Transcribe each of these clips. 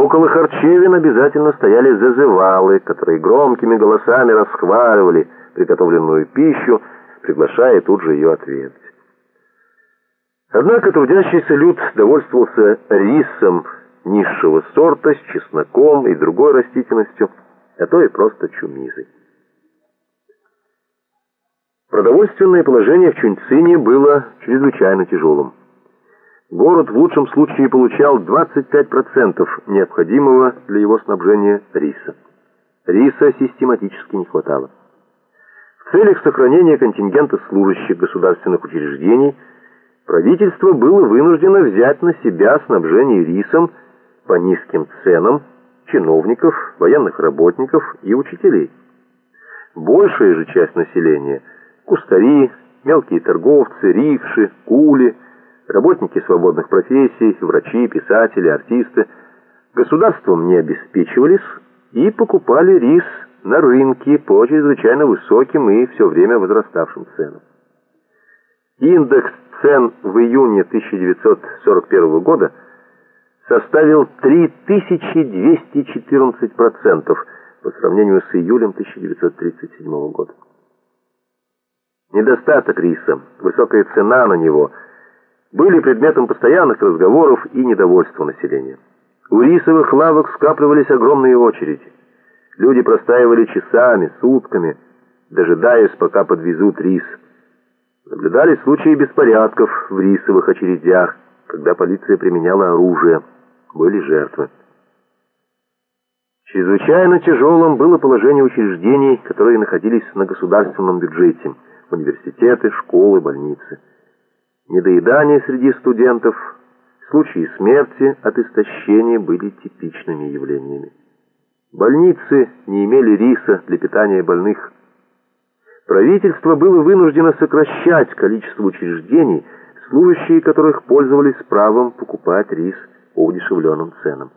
Около харчевин обязательно стояли зазывалы, которые громкими голосами расхваливали приготовленную пищу, приглашая тут же ее отведать. Однако трудящийся люд довольствовался рисом низшего сорта с чесноком и другой растительностью, а то и просто чумизой. Продовольственное положение в Чуньцине было чрезвычайно тяжелым. Город в лучшем случае получал 25% необходимого для его снабжения риса. Риса систематически не хватало. В целях сохранения контингента служащих государственных учреждений правительство было вынуждено взять на себя снабжение рисом по низким ценам чиновников, военных работников и учителей. Большая же часть населения – кустари, мелкие торговцы, рикши, кули – работники свободных профессий, врачи, писатели, артисты, государством не обеспечивались и покупали рис на рынке по чрезвычайно высоким и все время возраставшим ценам. Индекс цен в июне 1941 года составил 3214% по сравнению с июлем 1937 года. Недостаток риса, высокая цена на него – были предметом постоянных разговоров и недовольства населения. У рисовых лавок скапливались огромные очереди. Люди простаивали часами, сутками, дожидаясь, пока подвезут рис. Наблюдали случаи беспорядков в рисовых очередях, когда полиция применяла оружие. Были жертвы. Чрезвычайно тяжелым было положение учреждений, которые находились на государственном бюджете. Университеты, школы, больницы недоедание среди студентов, случаи смерти от истощения были типичными явлениями. Больницы не имели риса для питания больных. Правительство было вынуждено сокращать количество учреждений, служащие которых пользовались правом покупать рис по удешевленным ценам.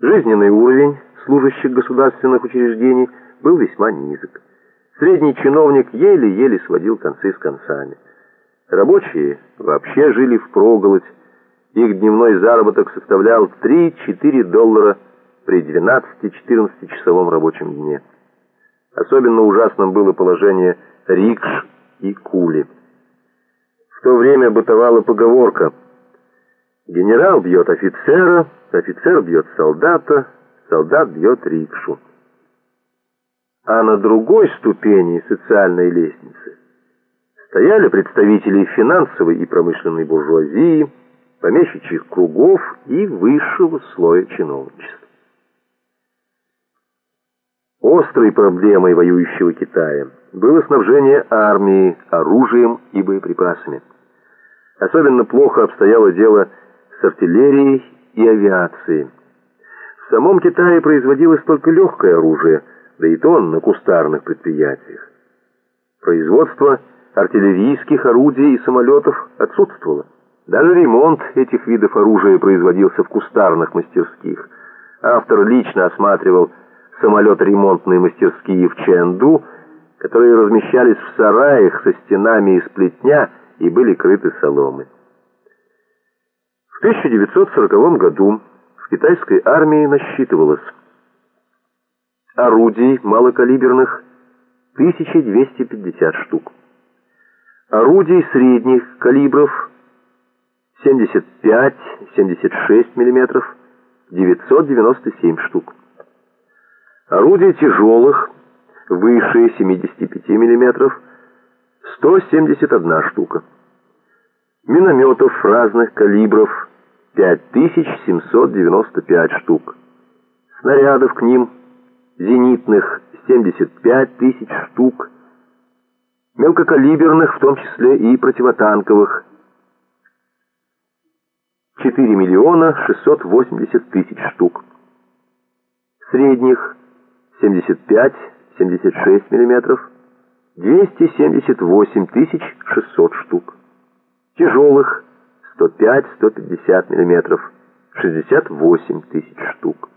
Жизненный уровень служащих государственных учреждений был весьма низок. Средний чиновник еле-еле сводил концы с концами. Рабочие вообще жили впроголодь. Их дневной заработок составлял 3-4 доллара при 12-14 часовом рабочем дне. Особенно ужасным было положение рикш и кули. В то время бытовала поговорка «Генерал бьет офицера, офицер бьет солдата, солдат бьет рикшу». А на другой ступени социальной лестницы стояли представители финансовой и промышленной буржуазии, помещичьих кругов и высшего слоя чиновничества. Острой проблемой воюющего Китая было снабжение армии оружием и боеприпасами. Особенно плохо обстояло дело с артиллерией и авиацией. В самом Китае производилось только легкое оружие, да и то на кустарных предприятиях. Производство – артиллерийских орудий и самолетов отсутствовало. Даже ремонт этих видов оружия производился в кустарных мастерских. Автор лично осматривал самолет-ремонтные мастерские в Чэнду, которые размещались в сараях со стенами из плетня и были крыты соломой. В 1940 году в китайской армии насчитывалось орудий малокалиберных 1250 штук орудий средних калибров 75-76 мм 997 штук. Орудия тяжелых выше 75 мм 171 штука. Минометов разных калибров 5795 штук. Снарядов к ним зенитных 75 тысяч штук мелкокалиберных, в том числе и противотанковых, 4 миллиона 680 тысяч штук. Средних 75-76 миллиметров 278 тысяч 600 штук. Тяжелых 105-150 миллиметров 68 тысяч штук.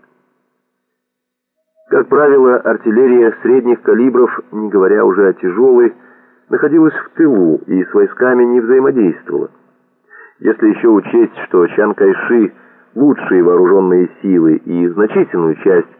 Как правило, артиллерия средних калибров, не говоря уже о тяжелой, находилась в тылу и с войсками не взаимодействовала. Если еще учесть, что Чан Кайши лучшие вооруженные силы и значительную часть